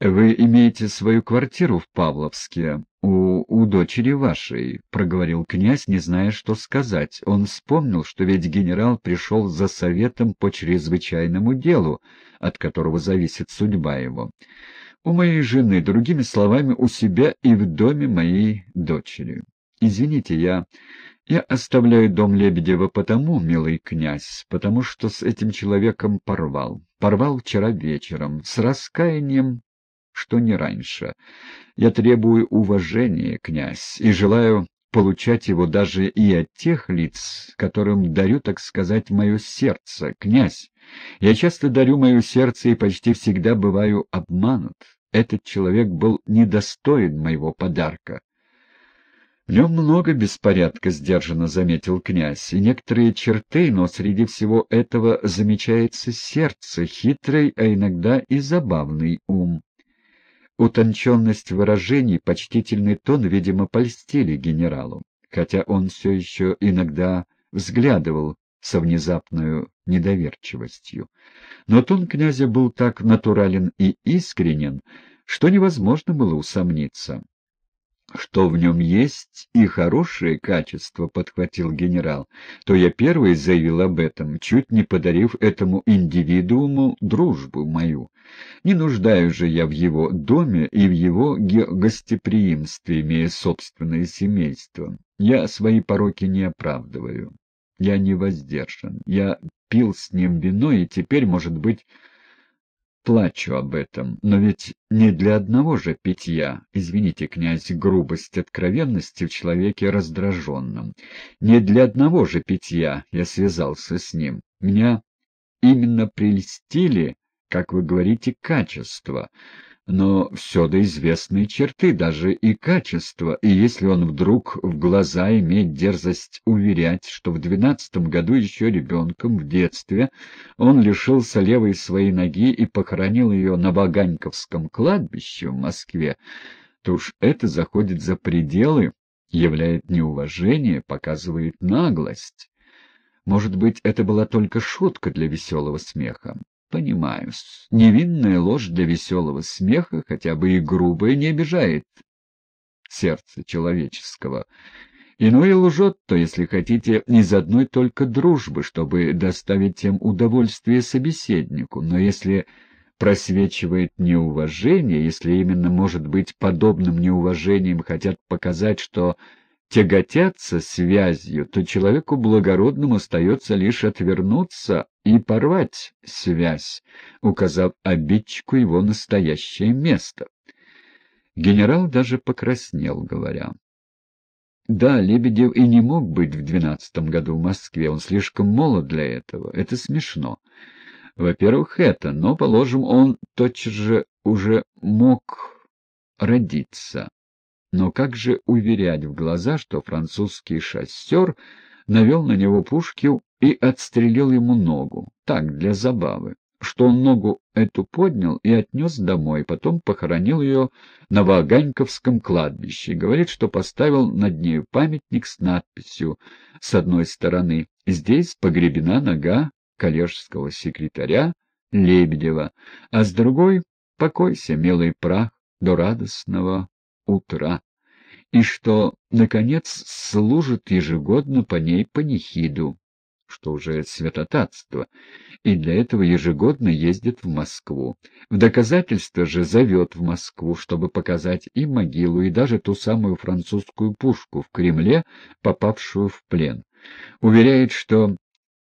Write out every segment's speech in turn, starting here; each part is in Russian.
«Вы имеете свою квартиру в Павловске у, у дочери вашей», — проговорил князь, не зная, что сказать. Он вспомнил, что ведь генерал пришел за советом по чрезвычайному делу, от которого зависит судьба его. «У моей жены, другими словами, у себя и в доме моей дочери. Извините, я...» Я оставляю дом Лебедева потому, милый князь, потому что с этим человеком порвал. Порвал вчера вечером, с раскаянием что не раньше. Я требую уважения, князь, и желаю получать его даже и от тех лиц, которым дарю, так сказать, мое сердце, князь. Я часто дарю мое сердце и почти всегда бываю обманут. Этот человек был недостоин моего подарка. В нем много беспорядка, — сдержанно заметил князь, — и некоторые черты, но среди всего этого замечается сердце, хитрый, а иногда и забавный ум. Утонченность выражений, почтительный тон, видимо, польстили генералу, хотя он все еще иногда взглядывал со внезапной недоверчивостью. Но тон князя был так натурален и искренен, что невозможно было усомниться. Что в нем есть и хорошее качество, — подхватил генерал, — то я первый заявил об этом, чуть не подарив этому индивидууму дружбу мою. Не нуждаюсь же я в его доме и в его гостеприимстве, имея собственное семейство. Я свои пороки не оправдываю. Я не воздержан. Я пил с ним вино, и теперь, может быть, плачу об этом, но ведь не для одного же питья, извините, князь, грубость откровенности в человеке раздраженном, не для одного же питья я связался с ним. Меня именно прельстили, как вы говорите, качества, но все до известной черты, даже и качества, и если он вдруг в глаза имеет дерзость уверять, что в двенадцатом году еще ребенком, в детстве, он лишился левой своей ноги и похоронил ее на Ваганьковском кладбище в Москве, то уж это заходит за пределы, являет неуважение, показывает наглость. Может быть, это была только шутка для веселого смеха. Понимаю, невинная ложь для веселого смеха, хотя бы и грубая, не обижает сердце человеческого. Иное лжет, то, если хотите, из одной только дружбы, чтобы доставить тем удовольствие собеседнику, но если просвечивает неуважение, если именно, может быть, подобным неуважением хотят показать, что тяготятся связью, то человеку благородному остается лишь отвернуться и порвать связь, указав обидчику его настоящее место. Генерал даже покраснел, говоря. Да, Лебедев и не мог быть в двенадцатом году в Москве, он слишком молод для этого, это смешно. Во-первых, это, но, положим, он тотчас же уже мог родиться. Но как же уверять в глаза, что французский шоссер навел на него пушки и отстрелил ему ногу, так, для забавы, что он ногу эту поднял и отнес домой, потом похоронил ее на Ваганьковском кладбище, говорит, что поставил над нею памятник с надписью с одной стороны «Здесь погребена нога коллежского секретаря Лебедева», а с другой «Покойся, милый прах, до радостного утра, и что, наконец, служит ежегодно по ней панихиду, что уже святотатство, и для этого ежегодно ездит в Москву. В доказательство же зовет в Москву, чтобы показать и могилу, и даже ту самую французскую пушку в Кремле, попавшую в плен. Уверяет, что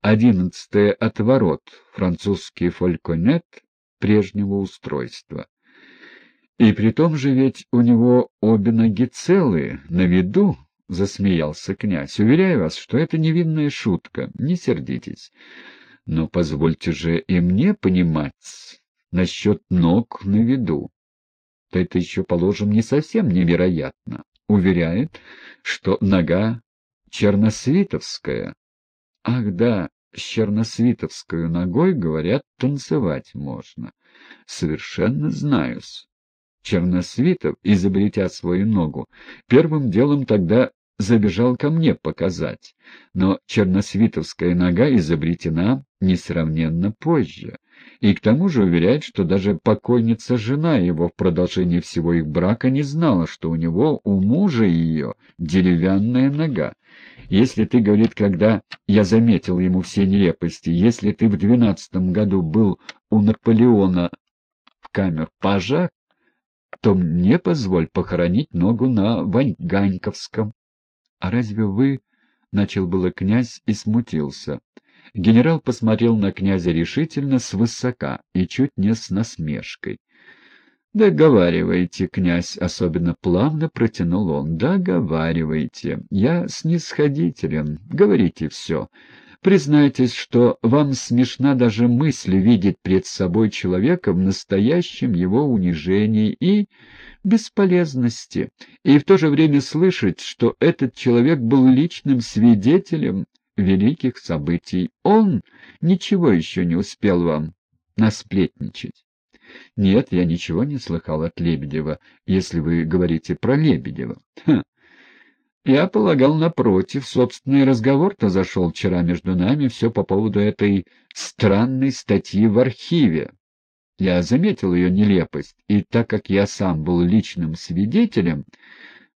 одиннадцатый отворот, французский фольконет прежнего устройства. И при том же ведь у него обе ноги целые, на виду, — засмеялся князь. — Уверяю вас, что это невинная шутка, не сердитесь. Но позвольте же и мне понимать насчет ног на виду. То это еще, положим, не совсем невероятно. Уверяет, что нога черносвитовская. Ах да, с черносвитовской ногой, говорят, танцевать можно. Совершенно знаюсь. Черносвитов, изобретя свою ногу, первым делом тогда забежал ко мне показать, но черносвитовская нога изобретена несравненно позже — И к тому же уверяет, что даже покойница жена его в продолжении всего их брака не знала, что у него, у мужа ее, деревянная нога. Если ты, говорит, когда я заметил ему все нелепости, если ты в двенадцатом году был у Наполеона в камер пажа, то мне позволь похоронить ногу на Ваньганьковском. — А разве вы... — начал было князь и смутился. Генерал посмотрел на князя решительно, свысока и чуть не с насмешкой. — Договаривайте, князь, — особенно плавно протянул он. — Договаривайте. Я снисходителен. Говорите все. Признайтесь, что вам смешна даже мысль видеть пред собой человека в настоящем его унижении и бесполезности, и в то же время слышать, что этот человек был личным свидетелем великих событий. Он ничего еще не успел вам насплетничать. Нет, я ничего не слыхал от Лебедева, если вы говорите про Лебедева. Ха. Я полагал, напротив, собственный разговор-то зашел вчера между нами все по поводу этой странной статьи в архиве. Я заметил ее нелепость, и так как я сам был личным свидетелем...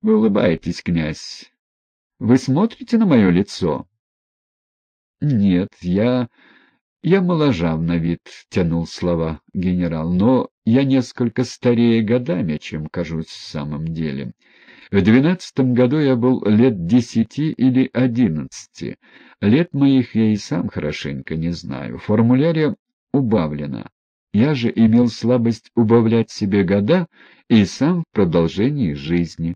Вы улыбаетесь, князь. Вы смотрите на мое лицо? Нет, я... Я моложав на вид, — тянул слова генерал, — но я несколько старее годами, чем кажусь в самом деле. В двенадцатом году я был лет десяти или одиннадцати. Лет моих я и сам хорошенько не знаю. В формуляре убавлено. Я же имел слабость убавлять себе года и сам в продолжении жизни.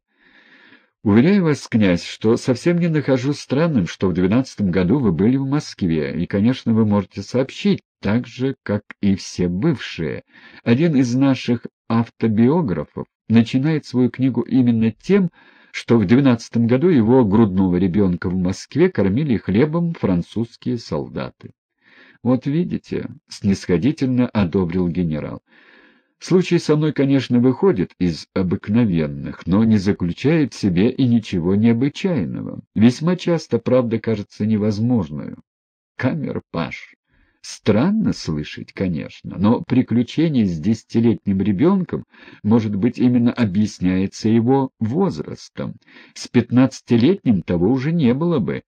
Уверяю вас, князь, что совсем не нахожу странным, что в двенадцатом году вы были в Москве, и, конечно, вы можете сообщить, так же, как и все бывшие. Один из наших автобиографов начинает свою книгу именно тем, что в двенадцатом году его грудного ребенка в Москве кормили хлебом французские солдаты. Вот видите, — снисходительно одобрил генерал. Случай со мной, конечно, выходит из обыкновенных, но не заключает в себе и ничего необычайного. Весьма часто правда кажется невозможную. Камер Паш. Странно слышать, конечно, но приключение с десятилетним ребенком, может быть, именно объясняется его возрастом. С пятнадцатилетним того уже не было бы.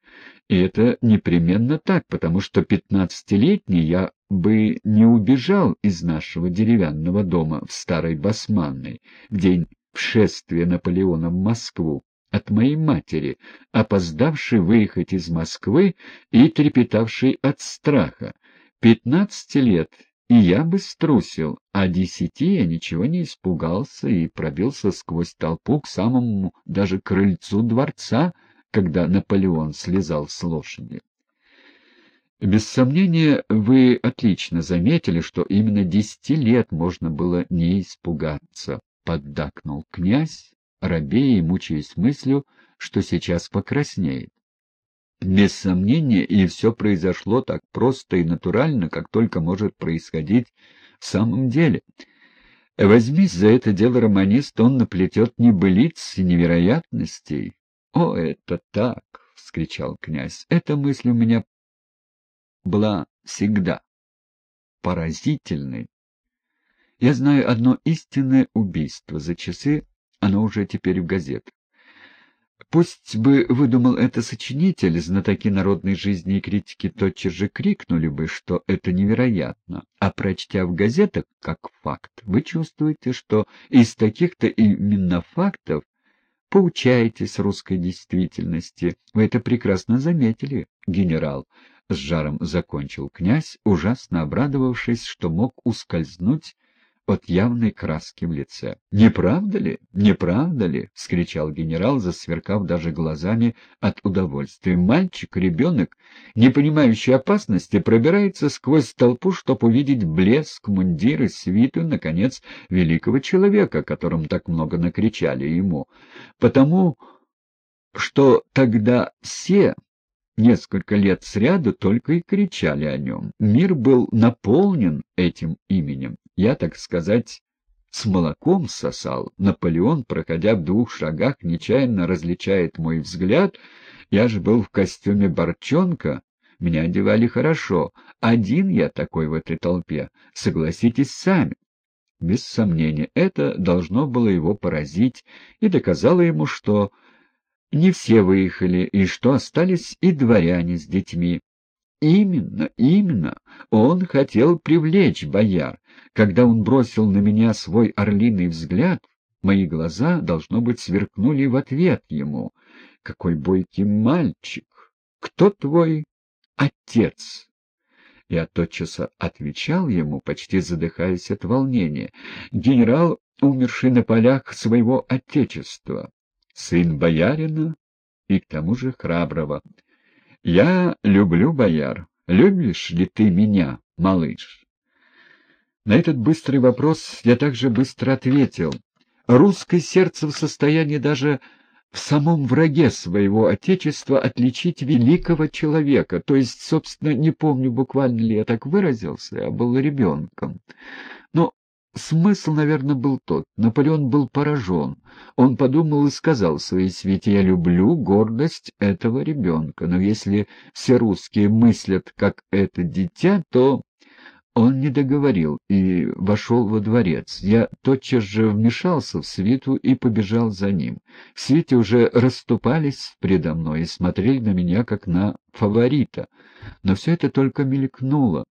И это непременно так, потому что пятнадцатилетний я бы не убежал из нашего деревянного дома в Старой Басманной в день вшествия Наполеона в Москву от моей матери, опоздавшей выехать из Москвы и трепетавшей от страха. Пятнадцати лет, и я бы струсил, а десяти я ничего не испугался и пробился сквозь толпу к самому даже крыльцу дворца, когда Наполеон слезал с лошади. Без сомнения, вы отлично заметили, что именно десяти лет можно было не испугаться, — поддакнул князь, робея и мучаясь мыслью, что сейчас покраснеет. Без сомнения, и все произошло так просто и натурально, как только может происходить в самом деле. Возьмись за это дело романист, он наплетет небылиц и невероятностей, — О, это так! — вскричал князь. — Эта мысль у меня была всегда поразительной. Я знаю одно истинное убийство. За часы оно уже теперь в газетах. Пусть бы выдумал это сочинитель, знатоки народной жизни и критики тотчас же крикнули бы, что это невероятно, а прочтя в газетах как факт, вы чувствуете, что из таких-то именно фактов поучаетесь русской действительности. Вы это прекрасно заметили, генерал. С жаром закончил князь, ужасно обрадовавшись, что мог ускользнуть от явной краски в лице. «Не правда ли? Не правда ли?» — вскричал генерал, засверкав даже глазами от удовольствия. «Мальчик, ребенок, не понимающий опасности, пробирается сквозь толпу, чтобы увидеть блеск, мундиры, свиту, наконец, великого человека, о котором так много накричали ему. Потому что тогда все несколько лет сряду только и кричали о нем. Мир был наполнен этим именем. Я, так сказать, с молоком сосал. Наполеон, проходя в двух шагах, нечаянно различает мой взгляд. Я же был в костюме борчонка. Меня одевали хорошо. Один я такой в этой толпе. Согласитесь сами. Без сомнения, это должно было его поразить и доказало ему, что не все выехали, и что остались и дворяне с детьми. Именно, именно, он хотел привлечь бояр. Когда он бросил на меня свой орлиный взгляд, мои глаза, должно быть, сверкнули в ответ ему. Какой бойкий мальчик! Кто твой отец? Я тотчас отвечал ему, почти задыхаясь от волнения. Генерал, умерший на полях своего отечества, сын боярина и к тому же храброго. «Я люблю бояр. Любишь ли ты меня, малыш?» На этот быстрый вопрос я также быстро ответил. Русское сердце в состоянии даже в самом враге своего Отечества отличить великого человека, то есть, собственно, не помню, буквально ли я так выразился, я был ребенком. Но Смысл, наверное, был тот. Наполеон был поражен. Он подумал и сказал своей свете, «Я люблю гордость этого ребенка, но если все русские мыслят, как это дитя, то...» Он не договорил и вошел во дворец. Я тотчас же вмешался в свиту и побежал за ним. В свите уже расступались предо мной и смотрели на меня, как на фаворита. Но все это только мелькнуло.